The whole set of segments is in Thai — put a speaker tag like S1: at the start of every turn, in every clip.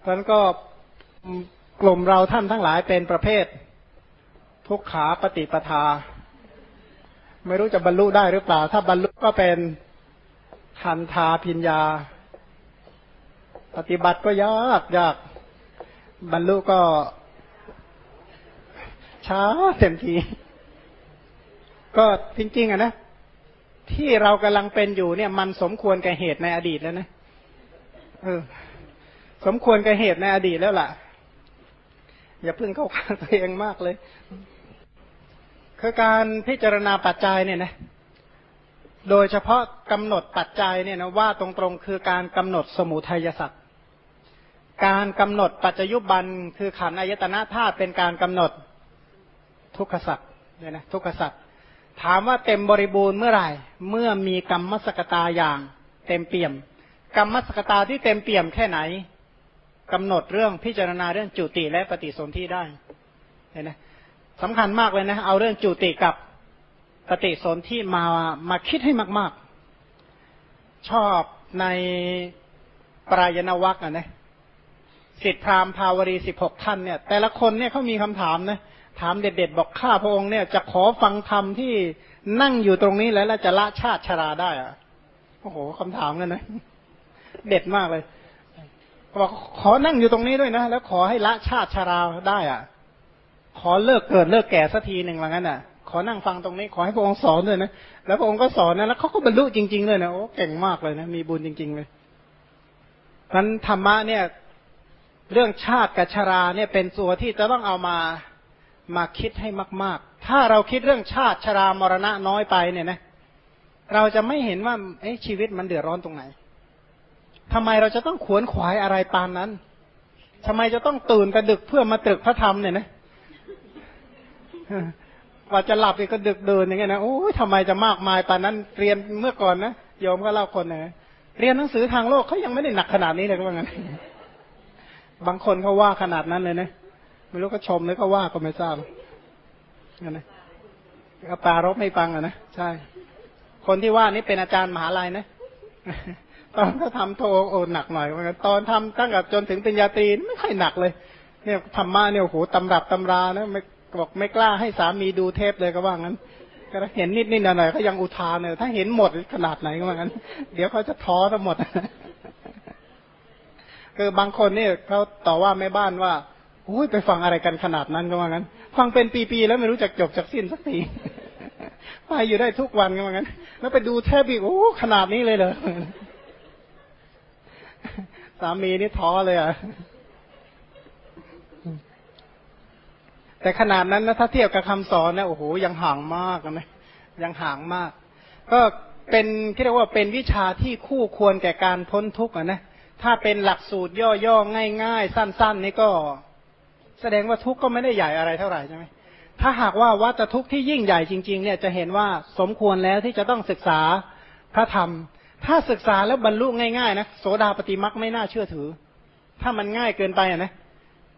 S1: เพราะนั้นก็กลุ่มเราท่านทั้งหลายเป็นประเภท ทุกขาปฏิปทา ไม่รู้จะบรรลุได้หรือเปล่า ถ้าบรรลุก็เป็นทันทาพิญญา ปฏิบัติก็ยากยาก บรรลุก็ ช้าเต็มทีก็จริง ๆอะนะที่เรากำลังเป็นอยู่เนี่ย มันสมควรกับเหตุในอดีตแล้วนะเออ สมควรกับเหตุในอดีตแล้วล่ะ อย่าเพิ่งเข้าข้างตัวเองมากเลย คือการพิจารณาปัจจัยเนี่ยนะ โดยเฉพาะกำหนดปัจจัยเนี่ยนะว่าตรงๆคือการกำหนดสมุทัยสัตว์การกำหนดปัจจยุบันคือขันอายตนะธาตุเป็นการกำหนดทุกขสัตว์เนี่ยนะทุกขสัตว์ถามว่าเต็มบริบูรณ์เมื่อไหร่ เมื่อมีกรรมสกตาอย่าง เต็มเปี่ยม กรรมสกตาที่เต็มเปี่ยมแค่ไหน กำหนดเรื่องพิจารณาเรื่องจุติและปฏิสนธิได้เห็นไหมสำคัญมากเลยนะ เอาเรื่องจุติกับปฏิสนธิมามาคิดให้มาก ๆ ชอบในปรายณวัคอะนะสิทธิพราหมณ์ภาวรีสิบหกท่านเนี่ย แต่ละคนเนี่ยเขามีคำถามนะถามเด็ด ๆ บอกข้าพระองค์เนี่ย จะขอฟังธรรมที่นั่งอยู่ตรงนี้แล้วจะละชาติชราได้อะโอ้โหคำถามกันนะเด็ดมากเลย บอกขอนั่งอยู่ตรงนี้ด้วยนะ แล้วขอให้ละชาติชาราได้อะ ขอเลิกเกิดเลิกแก่สักทีหนึ่งว่างั้นอะ ขอนั่งฟังตรงนี้ ขอให้พระองค์สอนด้วยนะ แล้วพระองค์ก็สอนนะ แล้วเขาก็บรรลุจริง ๆ เลยนะ โอ้เก่งมากเลยนะ มีบุญจริง ๆ เลยนั้นธรรมะเนี่ย เรื่องชาติกับชราเนี่ยเป็นตัวที่จะต้องเอามามาคิดให้มาก ๆ ถ้าเราคิดเรื่องชาติชรามรณะน้อยไปเนี่ยนะ เราจะไม่เห็นว่าเอ๊ะชีวิตมันเดือดร้อนตรงไหน ทำไมเราจะต้องขวนขวายอะไรปานนั้นทำไมจะต้องตื่นกระดึกเพื่อมาตรึกพระธรรมเนี่ยนะว่าจะหลับอีกก็ดึกเดินอย่างเงี้ยนะโอ้ยทำไมจะมากมายปานนั้นเรียนเมื่อก่อนนะโยมก็เล่าคนนะเรียนหนังสือทางโลกเขายังไม่ได้หนักขนาดนี้เลยก็ว่างั้นบางคนเขาว่าขนาดนั้นเลยนะไม่รู้ก็ชมหรือก็ว่าก็ไม่ทราบนั่นนะก็ปารบไม่ฟังอะนะใช่ คนที่ว่านี่เป็นอาจารย์มหาลัยนะ ตอนเขาทำโทโอหนักหน่อยเหมือนกันตอนทำตั้งแต่จนถึงปริญญาตรีไม่ค่อยหนักเลย เนี่ยธรรมะเนี่ยโอ้โหตำรับตำรานะไม่บอกไม่กล้าให้สามีดูเทปเลยก็ว่างั้น ก็เห็นนิดนิดหน่อยๆก็ยังอุทานเลยถ้าเห็นหมดขนาดไหนก็ว่างั้น เดี๋ยวเขาจะท้อทั้งหมดคือบางคนเนี่ยเขาต่อว่าแม่บ้านว่าโอ้ยไปฟังอะไรกันขนาดนั้นก็ว่างั้น ฟังเป็นปีๆแล้วไม่รู้จักจบจากสิ้นสักทีไปอยู่ได้ทุกวันก็ว่างั้น แล้วไปดูแทบอีกโอ้ขนาดนี้เลยเหรอ สามีนี่ท้อเลยอะแต่ขนาดนั้นนะถ้าเทียบกับคำสอนเนี่ยโอ้โหยังห่างมากนะยังห่างมาก ก็เป็นที่เรียกว่าเป็นวิชาที่คู่ควรแก่การพ้นทุกข์อะนะถ้าเป็นหลักสูตรย่อๆง่าย ๆ สั้น ๆ นี่ก็ แสดงว่าทุกข์ก็ไม่ได้ใหญ่อะไรเท่าไหร่ใช่ไหมถ้าหากว่าวัตทุกข์ที่ยิ่งใหญ่จริง ๆ เนี่ยจะเห็นว่าสมควรแล้วที่จะต้องศึกษาพระธรรม ถ้าศึกษาแล้วบรรลุง่ายๆนะโสดาปฏิมักไม่น่าเชื่อถือ ถ้ามันง่ายเกินไปอะนะ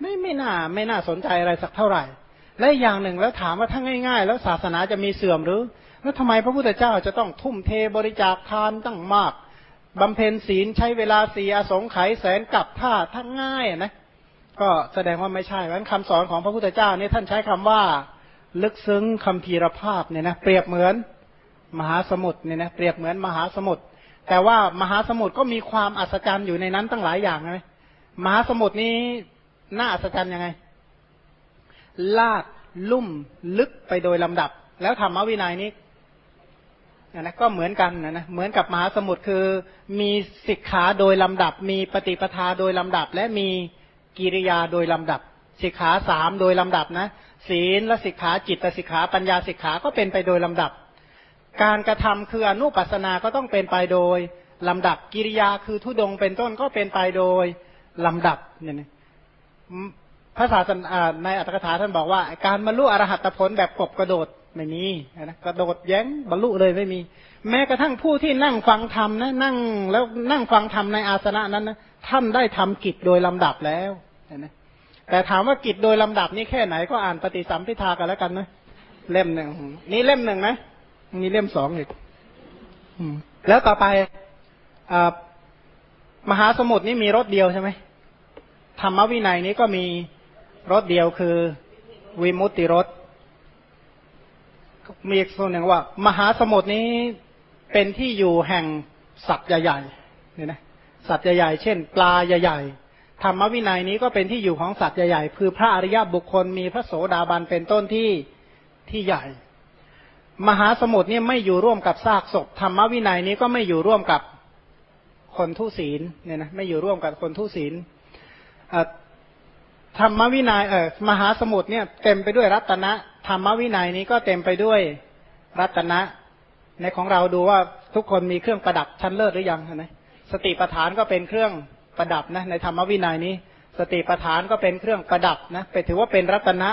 S1: ไม่ไม่น่าไม่น่าสนใจอะไรสักเท่าไหร่ และอย่างหนึ่งแล้วถามว่าถ้าง่าย ๆ แล้วศาสนาจะมีเสื่อมหรือ แล้วทำไมพระพุทธเจ้าจะต้องทุ่มเทบริจาคทานตั้งมากบำเพ็ญศีลใช้เวลาสี่อสงไขยแสนกับท่าทั้งง่ายอะนะก็แสดงว่าไม่ใช่เพราะคำสอนของพระพุทธเจ้าเนี่ยท่านใช้คำว่า ลึกซึ้งคำพีรภาพเนี่ยนะเปรียบเหมือนมหาสมุทรเนี่ยนะเปรียบเหมือนมหาสมุทร แต่ว่ามหาสมุทรก็มีความอัศจรรย์อยู่ในนั้นตั้งหลายอย่างนะมหาสมุทรนี้น่าอัศจรรย์ยังไง ลาดลุ่มลึกไปโดยลำดับ แล้วธรรมวินัยนี้นะก็เหมือนกันนะนะเหมือนกับมหาสมุทรคือมีสิกขาโดยลำดับ มีปฏิปทาโดยลำดับ และมีกิริยาโดยลำดับ สิกขาสามโดยลำดับนะศีลและสิกขาจิตสิกขาปัญญาสิกขาก็เป็นไปโดยลำดับ การกระทำคืออนุปัสนาก็ต้องเป็นไปโดยลำดับกิริยาคือทุดงเป็นต้นก็เป็นไปโดยลำดับเนี่ยพระศาสนาในอัตถกถาท่านบอกว่า การบรรลุอรหัตผลแบบกบกระโดดไม่มีนะกระโดดแย้งบรรลุเลยไม่มี แม้กระทั่งผู้ที่นั่งฟังธรรมนะนั่งแล้วนั่งฟังธรรมในอาสนะนั้นนะท่านได้ทำกิจโดยลำดับแล้วนะแต่ถามว่ากิจโดยลำดับนี้แค่ไหนก็อ่านปฏิสัมพิทากันแล้วกันนะเล่มหนึ่งนี่เล่มหนึ่งนะ มีเล่มสองอีกแล้วต่อไปมหาสมุทรนี่มีรถเดียวใช่ไหมธรรมวินัยนี้ก็มีรสเดียวคือวิมุตติรสมีอีกส่วนหนึ่งว่า มหาสมุทรนี้เป็นที่อยู่แห่งสัตว์ใหญ่ๆเนี่ยนะสัตว์ใหญ่ๆเช่น ปลาใหญ่ๆธรรมวินัยนี้ก็เป็นที่อยู่ของสัตว์ใหญ่ๆคือพระอริยบุคคลมีพระโสดาบันเป็นต้นที่ที่ใหญ่ มหาสมุทรเนี่ยไม่อยู่ร่วมกับซากศพธรรมวินัยนี้ก็ไม่อยู่ร่วมกับคนทุศีลเนี่ยนะไม่อยู่ร่วมกับคนทุศีลธรรมวินัยเออมหาสมุทรเนี่ยเต็มไปด้วยรัตนะธรรมวินัยนี้ก็เต็มไปด้วยรัตนะ ในของเราดูว่าทุกคนมีเครื่องประดับชั้นเลิศหรือยังนะสติปัฏฐานก็เป็นเครื่องประดับนะในธรรมวินัยนี้ สติปัฏฐานก็เป็นเครื่องประดับนะไปถือว่าเป็นรัตนะ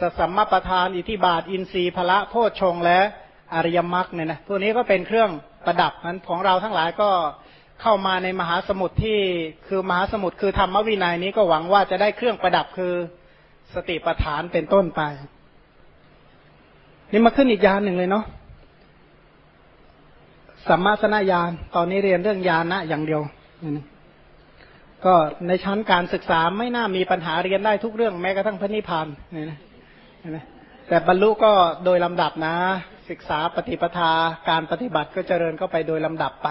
S1: สสัมมาประธานอิทิบาท อินทรีย์พละโพชฌงและอริยมรรคเนี่ยนะพวกนี้ก็เป็นเครื่องประดับนั้นของเราทั้งหลายก็เข้ามาในมหาสมุทรที่คือมหาสมุทรคือธรรมวินัยนี้ก็หวังว่าจะได้เครื่องประดับคือสติปัฏฐานเป็นต้นไป นี่มาขึ้นอีกยานหนึ่งเลยเนาะสัมมาสนญาณตอนนี้เรียนเรื่องญาณนะอย่างเดียวก็ในชั้นการศึกษาไม่น่ามีปัญหาเรียนได้ทุกเรื่องแม้กระทั่งพระนิพพานเนี่ยนะ แต่บรรลุก็โดยลำดับนะ ศึกษาปฏิปทาการปฏิบัติก็เจริญเข้าไปโดยลำดับไป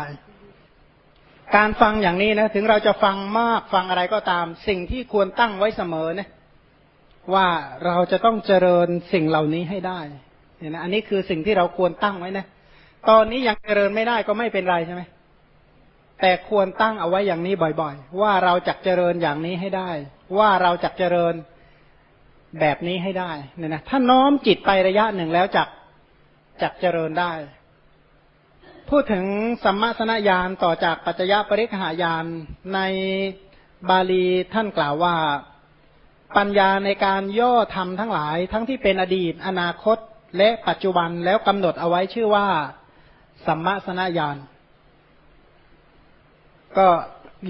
S1: การฟังอย่างนี้นะถึงเราจะฟังมากฟังอะไรก็ตาม สิ่งที่ควรตั้งไว้เสมอนะว่าเราจะต้องเจริญสิ่งเหล่านี้ให้ได้เนี่ยนะอันนี้คือสิ่งที่เราควรตั้งไว้นะ ตอนนี้ยังเจริญไม่ได้ก็ไม่เป็นไรใช่ไหมแต่ควรตั้งเอาไว้อย่างนี้บ่อย ๆ ว่าเราจะเจริญอย่างนี้ให้ได้ ว่าเราจะเจริญ แบบนี้ให้ได้เนี่ยนะถ้าน้อมจิตไประยะหนึ่งแล้วจักจักเจริญได้ พูดถึงสัมมาสนญาณต่อจากปัจจยปริคหายานในบาลีท่านกล่าวว่าปัญญาในการย่อธรรมทั้งหลาย ทั้งที่เป็นอดีต อนาคต และปัจจุบันแล้วกำหนดเอาไว้ชื่อว่า สัมมาสนญาณก็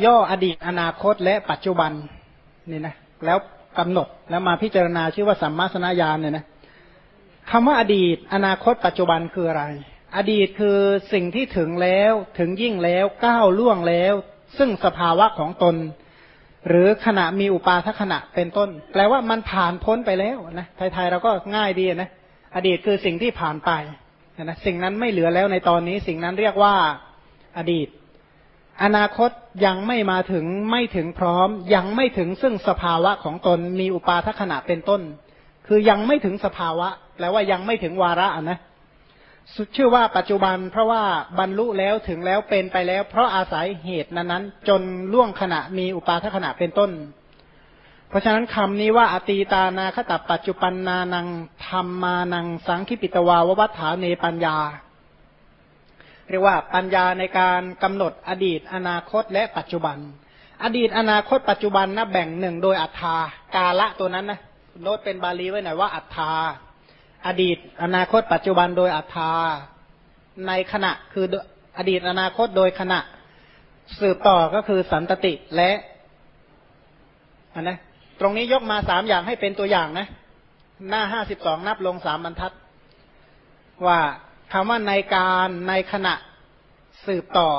S1: ย่ออดีตอนาคตและปัจจุบันนี่นะแล้ว กำหนดแล้วมาพิจารณาชื่อว่าสัมมาสนญาณเนี่ยนะคำว่าอดีต อนาคตปัจจุบันคืออะไร อดีตคือสิ่งที่ถึงแล้วถึงยิ่งแล้วก้าวล่วงแล้ว ซึ่งสภาวะของตน หรือขณะมีอุปาทขณะเป็นต้น แปลว่ามันผ่านพ้นไปแล้วนะไทยๆเราก็ง่ายดีนะอดีตคือสิ่งที่ผ่านไปนะสิ่งนั้นไม่เหลือแล้วในตอนนี้ สิ่งนั้นเรียกว่าอดีต อนาคตยังไม่มาถึงไม่ถึงพร้อม ยังไม่ถึงซึ่งสภาวะของตนมีอุปาทขณะเป็นต้น คือยังไม่ถึงสภาวะแปลว่ายังไม่ถึงวาระนะสุดชื่อว่าปัจจุบันเพราะว่าบรรลุแล้วถึงแล้วเป็นไปแล้ว เพราะอาศัยเหตุนั้นๆ จนล่วงขณะมีอุปาทขณะเป็นต้น เพราะฉะนั้นคำนี้ว่าอตีตานาคตปัจจุปันนานังธรรมานังสังคิปิตวาววัฏฐานเนปัญญา เรียกว่าปัญญาในการกำหนดอดีตอนาคตและปัจจุบัน อดีตอนาคตปัจจุบันนะแบ่งหนึ่งโดยอัตถากาละตัวนั้นนะโน้ตเป็นบาลีไว้หน่อยว่าอัตถาอดีตอนาคตปัจจุบันโดยอัตถาในขณะคืออดีตอนาคตโดยขณะ สืบต่อก็คือสันตติและอันนะตรงนี้ยกมาสามอย่างให้เป็นตัวอย่างนะ หน้าห้าสิบสองนับลงสามบรรทัด ว่า คำว่าในการในขณะสืบต่อ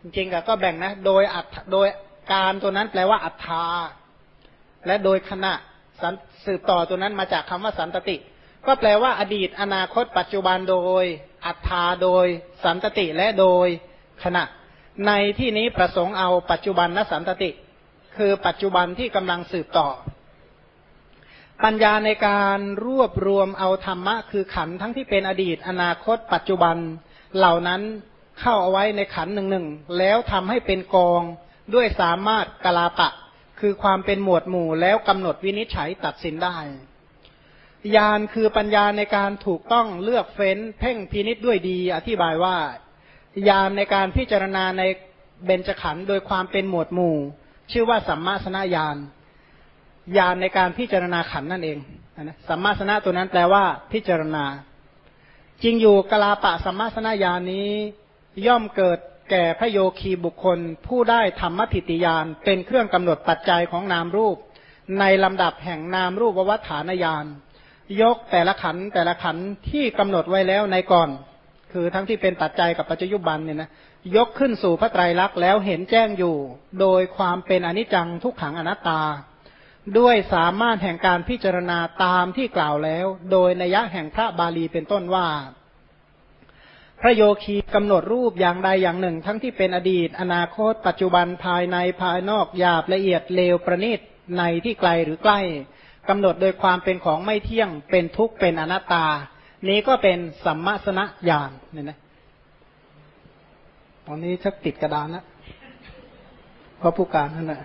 S1: จริงๆก็แบ่งนะ โดยอัตโดยการตัวนั้นแปลว่าอัตตาและโดยขณะสืบต่อตัวนั้นมาจากคำว่าสันตติ ก็แปลว่าอดีต อนาคต ปัจจุบันโดย อัตตาโดย สันตติและโดยขณะ ในที่นี้ประสงค์เอาปัจจุบันนสันตติ คือปัจจุบันที่กำลังสืบต่อ ปัญญาในการรวบรวมเอาธรรมะ คือขันทั้งที่เป็นอดีต อนาคต ปัจจุบันเหล่านั้นเข้าเอาไว้ในขันหนึ่งหนึ่งแล้วทำให้เป็นกองด้วยสามารถกลาปะ คือความเป็นหมวดหมู่แล้วกำหนดวินิจฉัยตัดสินได้ญาณคือปัญญาในการถูกต้องเลือกเฟ้น เพ่งพินิษด้วยดี อธิบายว่าญาณในการพิจารณาในเบญจขันธ์โดยความเป็นหมวดหมู่ ชื่อว่าสัมมาสนญาณ ญาณในการพิจารณาขันนั่นเองนะสัมมาสนะตัวนั้นแปลว่า พิจารณา จริงอยู่กลาปะสัมมาสนญาณนี้ ย่อมเกิดแก่พระโยคีบุคคล ผู้ได้ธรรมทิติยานเป็นเครื่องกำหนดปัจจัยของนามรูป ในลำดับแห่งนามรูปวัฏฐานญาณยกแต่ละขันแต่ละขันที่กำหนดไว้แล้วในก่อน คือทั้งที่เป็นปัจจัยกับปัจจุบันเนี่ยนะยกขึ้นสู่พระไตรลักษณ์แล้วเห็นแจ้งอยู่ โดยความเป็นอนิจจังทุกขังอนัตตา ด้วยสามารถแห่งการพิจารณาตามที่กล่าวแล้ว โดยนัยะแห่งพระบาลีเป็นต้นว่า พระโยคีกำหนดรูปอย่างใดอย่างหนึ่ง ทั้งที่เป็นอดีต อนาคต ปัจจุบันภายในภายนอกหยาบละเอียดเลวประณีตในที่ไกลหรือใกล้กำหนดโดยความเป็นของไม่เที่ยงเป็นทุกข์เป็นอนัตตา นี้ก็เป็นสัมมาสนะญาณเนี่ยนะตอนนี้ชักติดกระดานนะเพราะผู้การนั่นแหละ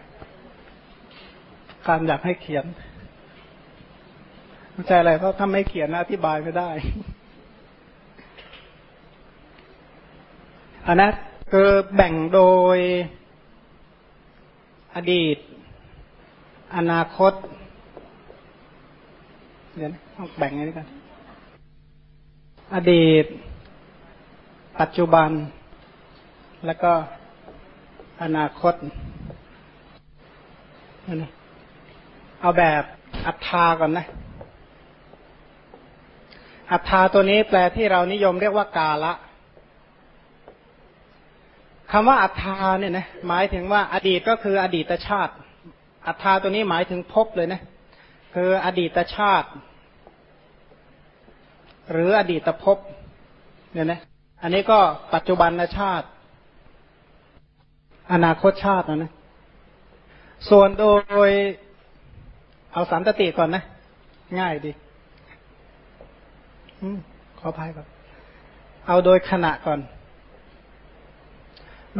S1: การอยากให้เขียนไม่ใช่อะไรเพราะถ้าไม่เขียนอธิบายไม่ได้อันนั้นคือแบ่งโดยอดีต อนาคต เดี๋ยวต้องแบ่งอย่างนี้กัน อดีต ปัจจุบัน แล้วก็อนาคตนี่ เอาแบบอัตตาก่อนนะ อัตตาตัวนี้แปลที่เรานิยมเรียกว่ากาละคำว่าอัตตาเนี่ยนะหมายถึงว่าอดีตก็คืออดีตชาติ อัตตาตัวนี้หมายถึงภพเลยนะ คืออดีตชาติ หรืออดีตภพเนี่ยนะอันนี้ก็ปัจจุบันชาติ อนาคตชาตินะนะส่วนโดย เอาสันตติก่อนนะ ง่ายดีอขอพายก่อน เอาโดยขณะก่อน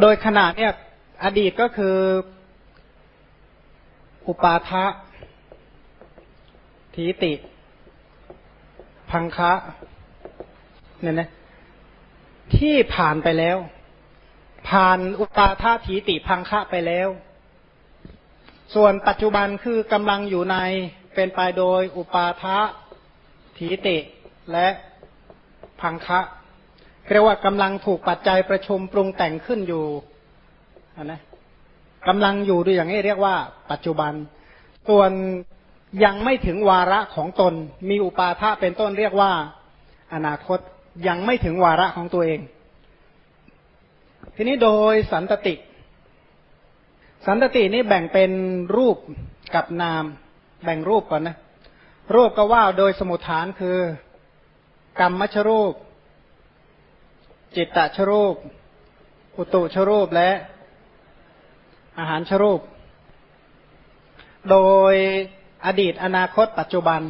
S1: โดยขณะเนี่ย อดีตก็คือ อุปาทะทีติ พังคะเนี่ยนะที่ผ่านไปแล้ว ผ่านอุปาทะทีติพังคะไปแล้ว ส่วนปัจจุบันคือกำลังอยู่ในเป็นไปโดยอุปาทะทีติและพังคะเรียกว่ากำลังถูกปัจจัยประชุมปรุงแต่งขึ้นอยู่นะกำลังอยู่ด้วยอย่างนี้เรียกว่าปัจจุบัน ส่วนยังไม่ถึงวาระของตน มีอุปาทะเป็นต้นเรียกว่า อนาคตยังไม่ถึงวาระของตัวเอง ทีนี้โดยสันตติ สันตตินี้แบ่งเป็นรูปกับนาม แบ่งรูปก่อนนะ รูปก็ว่าโดยสมุทฐานคือ กรรมมชรูป จิตตชรูป อุตุชรูปและ อาหารชรูป โดยอดีตอนาคตปัจจุบัน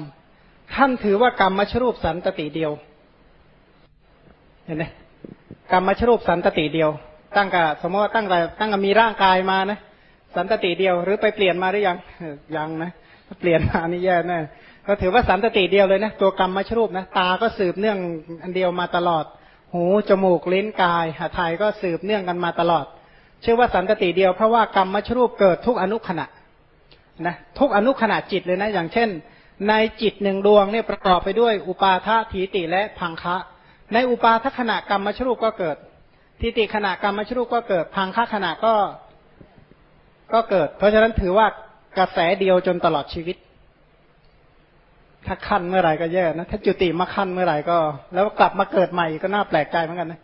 S1: ท่านถือว่ากรรมชรูปสันตติเดียว เห็นไหมกรรมชรูปสันตติเดียว ตั้งกับสมมติตั้งแต่ตั้งกับมีร่างกายมานะ สันตติเดียว หรือไปเปลี่ยนมาหรือยังยังนะเปลี่ยนมานี่แย่แน่ก็ถือว่าสันตติเดียวเลยนะตัวกรรมมชรูปนะตาก็สืบเนื่องอันเดียวมาตลอด หูจมูกลิ้นกายหาไทยก็สืบเนื่องกันมาตลอด ชื่อว่าสันตติเดียวเพราะว่ากรรมมชรูปเกิดทุกอนุขณะนะทุกอนุขณะจิตเลยนะ อย่างเช่น ในจิตหนึ่งดวงเนี่ยประกอบไปด้วยอุปาทถีติและพังคะ ในอุปาทขณะกรรมมชรูปก็เกิดทิติขณะกรรมมชรูปก็เกิดพังคะขณะก็ ก็เกิด เพราะฉะนั้นถือว่ากระแสเดียวจนตลอดชีวิต ถ้าขั้นเมื่อไหร่ก็แย่นะ ถ้าจุติมาขั้นเมื่อไหร่ก็ แล้วกลับมาเกิดใหม่ก็น่าแปลกใจเหมือนกันนะ